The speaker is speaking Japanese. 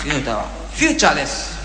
次の歌は「フューチャー」です。